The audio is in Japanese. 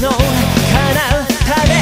の彼方で